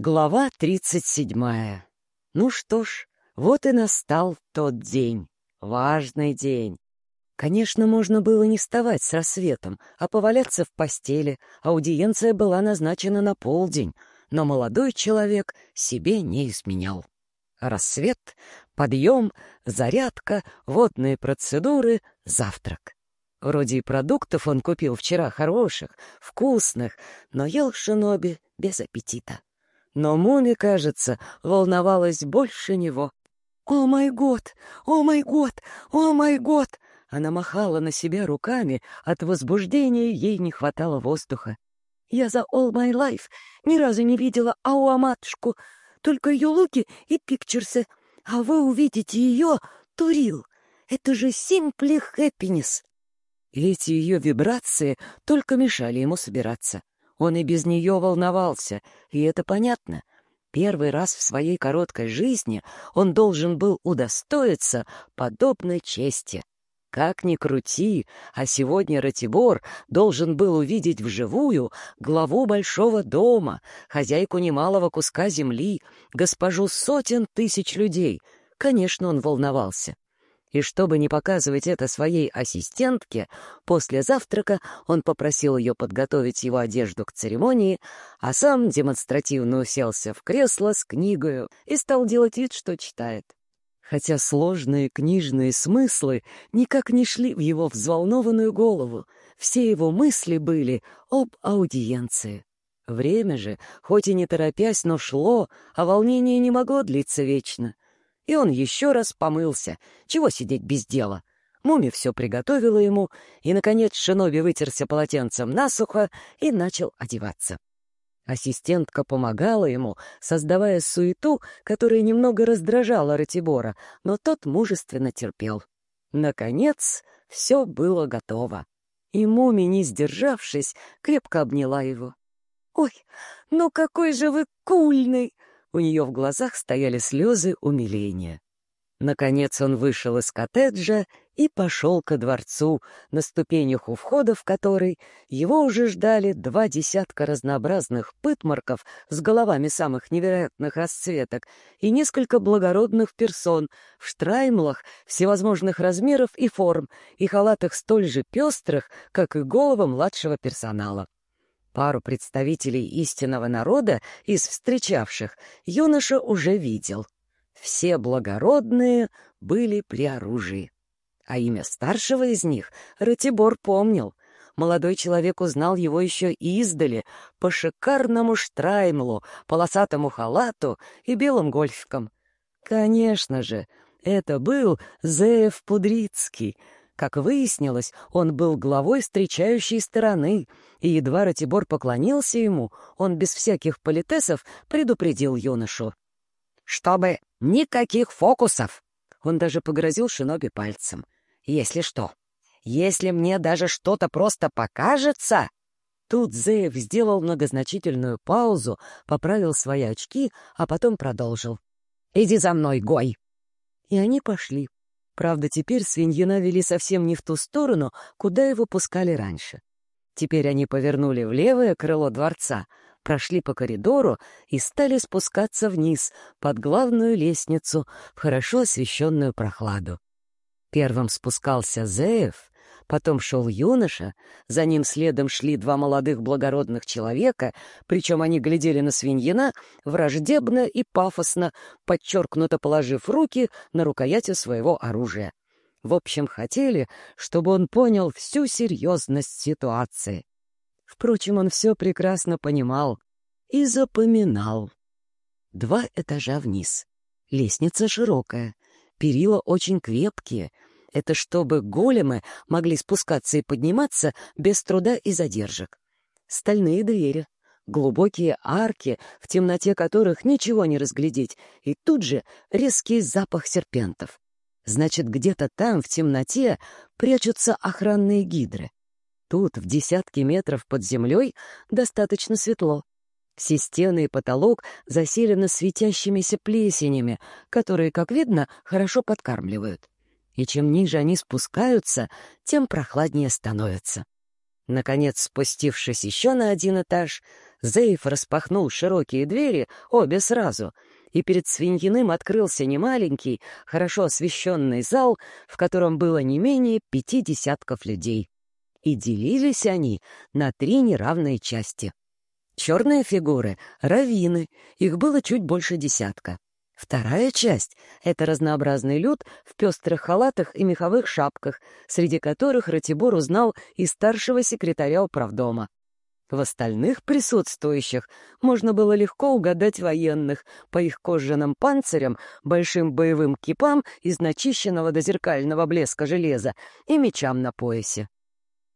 Глава тридцать седьмая. Ну что ж, вот и настал тот день. Важный день. Конечно, можно было не вставать с рассветом, а поваляться в постели. Аудиенция была назначена на полдень, но молодой человек себе не изменял. Рассвет, подъем, зарядка, водные процедуры, завтрак. Вроде и продуктов он купил вчера хороших, вкусных, но ел шиноби без аппетита. Но Муми, кажется, волновалась больше него. «О май год! О май год! О май год!» Она махала на себя руками, от возбуждения ей не хватало воздуха. «Я за all my life ни разу не видела Ауа-матушку, только ее луки и пикчерсы, а вы увидите ее, Турил. Это же simply happiness!» Эти ее вибрации только мешали ему собираться. Он и без нее волновался, и это понятно. Первый раз в своей короткой жизни он должен был удостоиться подобной чести. Как ни крути, а сегодня Ратибор должен был увидеть вживую главу большого дома, хозяйку немалого куска земли, госпожу сотен тысяч людей. Конечно, он волновался. И чтобы не показывать это своей ассистентке, после завтрака он попросил ее подготовить его одежду к церемонии, а сам демонстративно уселся в кресло с книгою и стал делать вид, что читает. Хотя сложные книжные смыслы никак не шли в его взволнованную голову, все его мысли были об аудиенции. Время же, хоть и не торопясь, но шло, а волнение не могло длиться вечно — и он еще раз помылся. Чего сидеть без дела? Муми все приготовила ему, и, наконец, Шиноби вытерся полотенцем насухо и начал одеваться. Ассистентка помогала ему, создавая суету, которая немного раздражала Ратибора, но тот мужественно терпел. Наконец, все было готово. И Муми, не сдержавшись, крепко обняла его. «Ой, ну какой же вы кульный!» У нее в глазах стояли слезы умиления. Наконец он вышел из коттеджа и пошел ко дворцу, на ступенях у входа в который его уже ждали два десятка разнообразных пытмарков с головами самых невероятных расцветок и несколько благородных персон в штраймлах всевозможных размеров и форм и халатах столь же пестрых, как и головы младшего персонала. Пару представителей истинного народа из встречавших юноша уже видел. Все благородные были при оружии. А имя старшего из них Ратибор помнил. Молодой человек узнал его еще издали, по шикарному штраймлу, полосатому халату и белым гольфикам. Конечно же, это был Зеев Пудрицкий — как выяснилось, он был главой встречающей стороны, и едва Ратибор поклонился ему, он без всяких политесов предупредил юношу. «Чтобы никаких фокусов!» Он даже погрозил Шиноби пальцем. «Если что, если мне даже что-то просто покажется...» Тут Зеев сделал многозначительную паузу, поправил свои очки, а потом продолжил. «Иди за мной, Гой!» И они пошли. Правда, теперь свиньина вели совсем не в ту сторону, куда его пускали раньше. Теперь они повернули в левое крыло дворца, прошли по коридору и стали спускаться вниз, под главную лестницу, в хорошо освещенную прохладу. Первым спускался Зеев, Потом шел юноша, за ним следом шли два молодых благородных человека, причем они глядели на свиньина враждебно и пафосно, подчеркнуто положив руки на рукояти своего оружия. В общем, хотели, чтобы он понял всю серьезность ситуации. Впрочем, он все прекрасно понимал и запоминал. Два этажа вниз. Лестница широкая, перила очень крепкие — это чтобы големы могли спускаться и подниматься без труда и задержек. Стальные двери, глубокие арки, в темноте которых ничего не разглядеть, и тут же резкий запах серпентов. Значит, где-то там, в темноте, прячутся охранные гидры. Тут, в десятки метров под землей, достаточно светло. Все стены и потолок заселены светящимися плесенями, которые, как видно, хорошо подкармливают и чем ниже они спускаются, тем прохладнее становятся. Наконец, спустившись еще на один этаж, Зейф распахнул широкие двери, обе сразу, и перед свиньиным открылся немаленький, хорошо освещенный зал, в котором было не менее пяти десятков людей. И делились они на три неравные части. Черные фигуры — раввины, их было чуть больше десятка. Вторая часть — это разнообразный люд в пестрых халатах и меховых шапках, среди которых Ратибор узнал и старшего секретаря управдома. В остальных присутствующих можно было легко угадать военных по их кожаным панцирям, большим боевым кипам из начищенного до зеркального блеска железа и мечам на поясе.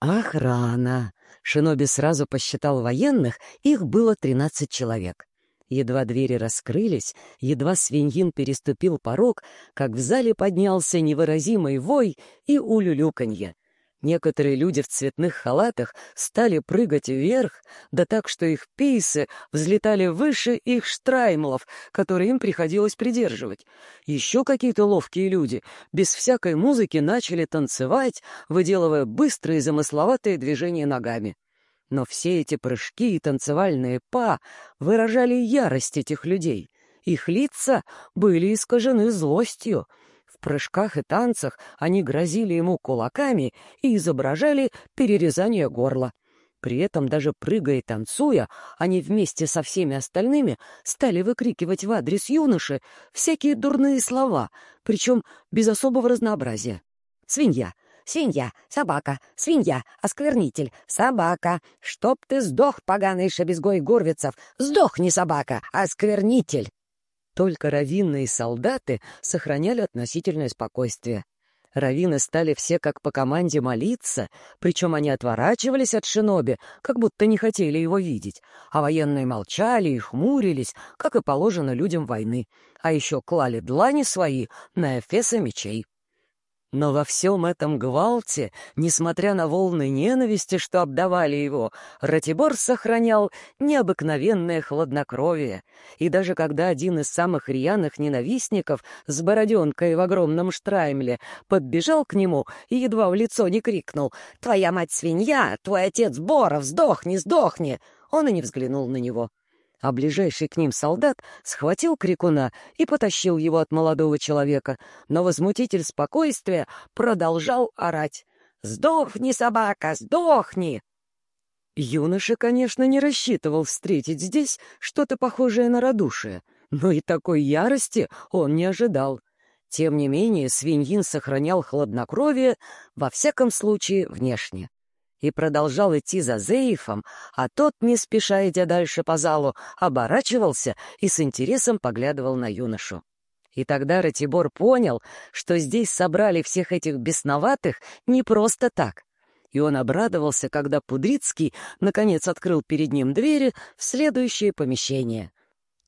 Охрана! Шиноби сразу посчитал военных, их было тринадцать человек. Едва двери раскрылись, едва свиньин переступил порог, как в зале поднялся невыразимый вой и улюлюканье. Некоторые люди в цветных халатах стали прыгать вверх, да так, что их пейсы взлетали выше их штраймлов, которые им приходилось придерживать. Еще какие-то ловкие люди без всякой музыки начали танцевать, выделывая быстрые замысловатые движения ногами. Но все эти прыжки и танцевальные па выражали ярость этих людей. Их лица были искажены злостью. В прыжках и танцах они грозили ему кулаками и изображали перерезание горла. При этом, даже прыгая и танцуя, они вместе со всеми остальными стали выкрикивать в адрес юноши всякие дурные слова, причем без особого разнообразия. «Свинья! Свинья, собака, свинья, осквернитель, собака. Чтоб ты сдох, поганый шабезгой Гурвицев. Сдохни, собака, осквернитель. Только раввины солдаты сохраняли относительное спокойствие. Равины стали все как по команде молиться, причем они отворачивались от шиноби, как будто не хотели его видеть, а военные молчали и хмурились, как и положено людям войны, а еще клали длани свои на эфесы мечей. Но во всем этом гвалте, несмотря на волны ненависти, что обдавали его, Ратибор сохранял необыкновенное хладнокровие. И даже когда один из самых рьяных ненавистников с бороденкой в огромном штраймле подбежал к нему и едва в лицо не крикнул «Твоя мать свинья! Твой отец Боров! Сдохни, сдохни!» он и не взглянул на него а ближайший к ним солдат схватил крикуна и потащил его от молодого человека, но возмутитель спокойствия продолжал орать. «Сдохни, собака, сдохни!» Юноша, конечно, не рассчитывал встретить здесь что-то похожее на радушие, но и такой ярости он не ожидал. Тем не менее, свиньин сохранял хладнокровие, во всяком случае, внешне и продолжал идти за Зеифом, а тот, не спеша идя дальше по залу, оборачивался и с интересом поглядывал на юношу. И тогда Ратибор понял, что здесь собрали всех этих бесноватых не просто так. И он обрадовался, когда Пудрицкий наконец открыл перед ним двери в следующее помещение.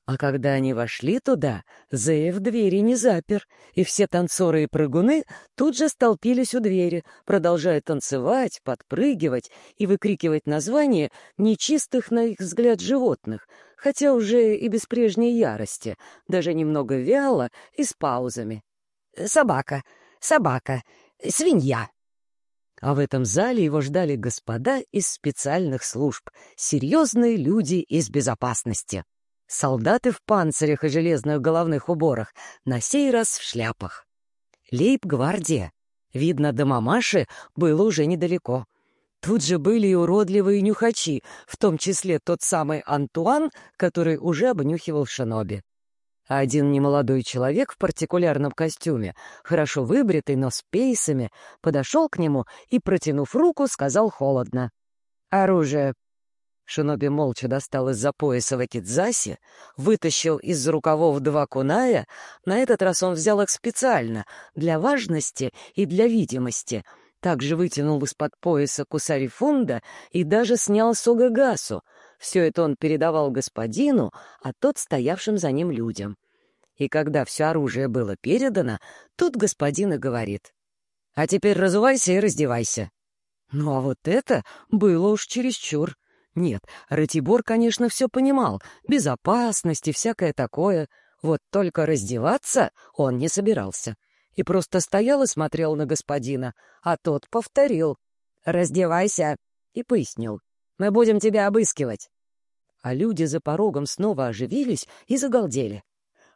А когда они вошли туда, Зеев двери не запер, и все танцоры и прыгуны тут же столпились у двери, продолжая танцевать, подпрыгивать и выкрикивать названия нечистых, на их взгляд, животных, хотя уже и без прежней ярости, даже немного вяло и с паузами. «Собака! Собака! Свинья!» А в этом зале его ждали господа из специальных служб, серьезные люди из безопасности. Солдаты в панцирях и железных головных уборах, на сей раз в шляпах. Лейб-гвардия. Видно, до мамаши было уже недалеко. Тут же были и уродливые нюхачи, в том числе тот самый Антуан, который уже обнюхивал шиноби. Один немолодой человек в партикулярном костюме, хорошо выбритый, но с пейсами, подошел к нему и, протянув руку, сказал холодно. «Оружие Шиноби молча достал из-за пояса вакидзаси, вытащил из-за рукавов два куная, на этот раз он взял их специально, для важности и для видимости, также вытянул из-под пояса кусари фунда и даже снял сугагасу. Все это он передавал господину, а тот стоявшим за ним людям. И когда все оружие было передано, тут господин и говорит. «А теперь разувайся и раздевайся». Ну а вот это было уж чересчур. Нет, Ратибор, конечно, все понимал. Безопасность и всякое такое. Вот только раздеваться он не собирался. И просто стоял и смотрел на господина, а тот повторил. «Раздевайся!» и пояснил. «Мы будем тебя обыскивать». А люди за порогом снова оживились и загалдели.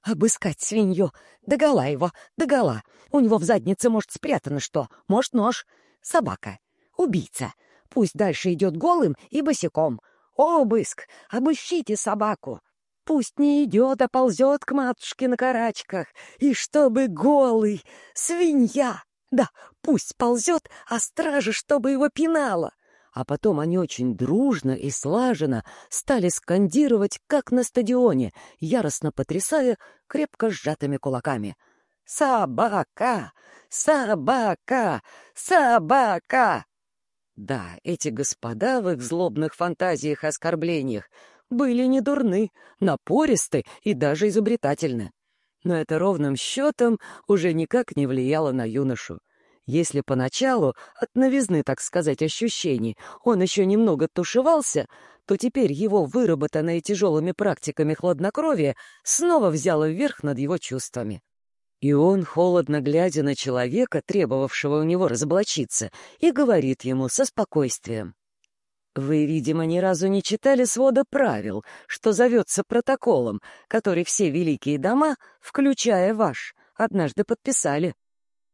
«Обыскать свинью! Догола его! Догола! У него в заднице, может, спрятано что? Может, нож? Собака! Убийца! Пусть дальше идет голым и босиком! Обыск! Обыщите собаку! Пусть не идет, а ползет к матушке на карачках! И чтобы голый! Свинья! Да, пусть ползет, а стража, чтобы его пинала!» а потом они очень дружно и слаженно стали скандировать, как на стадионе, яростно потрясая крепко сжатыми кулаками. «Собака! Собака! Собака!» Да, эти господа в их злобных фантазиях и оскорблениях были не дурны, напористы и даже изобретательны. Но это ровным счетом уже никак не влияло на юношу. Если поначалу, от новизны, так сказать, ощущений, он еще немного тушевался, то теперь его выработанное тяжелыми практиками хладнокровие снова взяло вверх над его чувствами. И он, холодно глядя на человека, требовавшего у него разоблачиться, и говорит ему со спокойствием. «Вы, видимо, ни разу не читали свода правил, что зовется протоколом, который все великие дома, включая ваш, однажды подписали».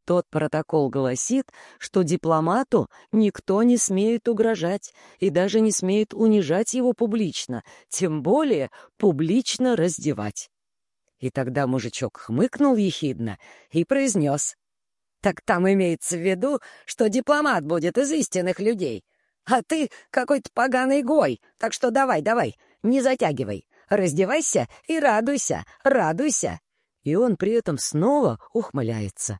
Тот протокол гласит, что дипломату никто не смеет угрожать и даже не смеет унижать его публично, тем более публично раздевать. И тогда мужичок хмыкнул ехидно и произнес. «Так там имеется в виду, что дипломат будет из истинных людей, а ты какой-то поганый гой, так что давай, давай, не затягивай, раздевайся и радуйся, радуйся». И он при этом снова ухмыляется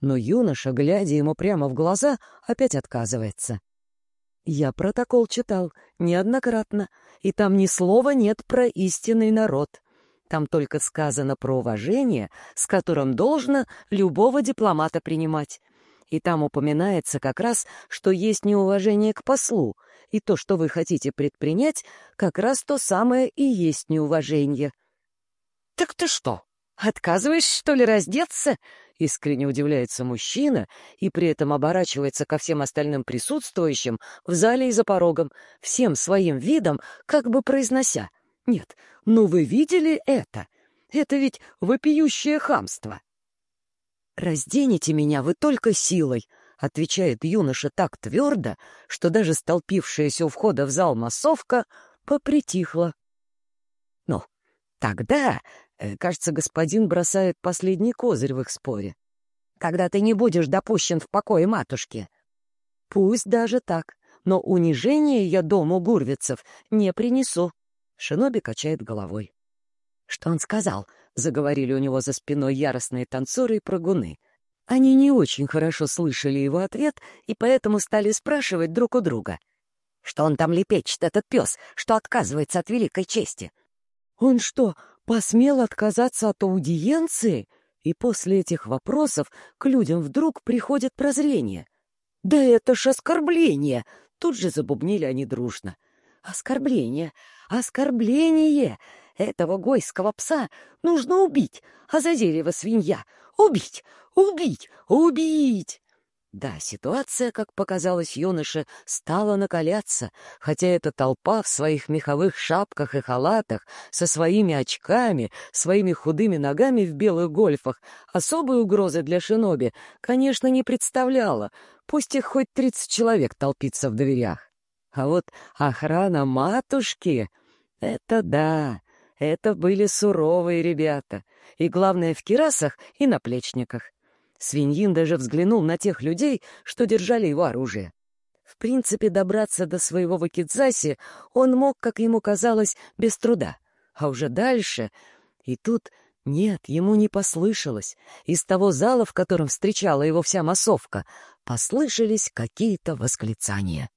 но юноша, глядя ему прямо в глаза, опять отказывается. Я протокол читал неоднократно, и там ни слова нет про истинный народ. Там только сказано про уважение, с которым должно любого дипломата принимать. И там упоминается как раз, что есть неуважение к послу, и то, что вы хотите предпринять, как раз то самое и есть неуважение. «Так ты что, отказываешь, что ли, раздеться?» Искренне удивляется мужчина и при этом оборачивается ко всем остальным присутствующим в зале и за порогом, всем своим видом, как бы произнося. «Нет, ну вы видели это? Это ведь вопиющее хамство!» «Разденете меня вы только силой», — отвечает юноша так твердо, что даже столпившаяся у входа в зал массовка попритихла. «Ну, тогда Э, кажется, господин бросает последний козырь в их споре. Когда ты не будешь допущен в покое матушки. Пусть даже так, но унижение я дому гурвицев не принесу. Шиноби качает головой. Что он сказал? Заговорили у него за спиной яростные танцоры и прыгуны. Они не очень хорошо слышали его ответ и поэтому стали спрашивать друг у друга. Что он там лепечет, этот пес, что отказывается от великой чести? Он что, посмел отказаться от аудиенции, и после этих вопросов к людям вдруг приходит прозрение. «Да это ж оскорбление!» Тут же забубнили они дружно. «Оскорбление! Оскорбление! Этого гойского пса нужно убить, а за дерево свинья! Убить! Убить! Убить!» Да, ситуация, как показалось юноше, стала накаляться, хотя эта толпа в своих меховых шапках и халатах, со своими очками, своими худыми ногами в белых гольфах, особой угрозы для шиноби, конечно, не представляла, пусть их хоть тридцать человек толпится в дверях. А вот охрана матушки — это да, это были суровые ребята, и, главное, в кирасах и на плечниках. Свиньин даже взглянул на тех людей, что держали его оружие. В принципе, добраться до своего Вакидзаси он мог, как ему казалось, без труда. А уже дальше... И тут... Нет, ему не послышалось. Из того зала, в котором встречала его вся массовка, послышались какие-то восклицания.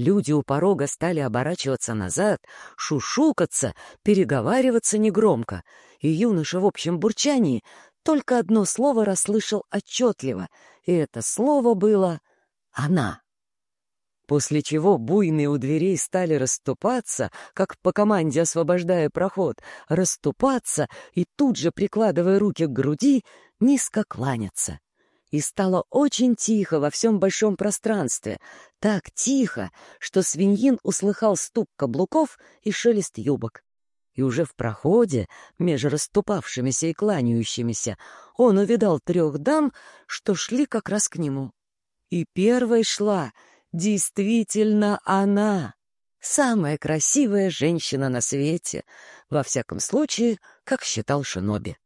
Люди у порога стали оборачиваться назад, шушукаться, переговариваться негромко, и юноша в общем бурчании только одно слово расслышал отчетливо, и это слово было «она». После чего буйные у дверей стали расступаться, как по команде освобождая проход, расступаться и тут же, прикладывая руки к груди, низко кланяться. И стало очень тихо во всем большом пространстве. Так тихо, что свиньин услыхал стук каблуков и шелест юбок. И уже в проходе, между расступавшимися и кланяющимися, он увидал трех дам, что шли как раз к нему. И первой шла действительно она, самая красивая женщина на свете, во всяком случае, как считал Шиноби.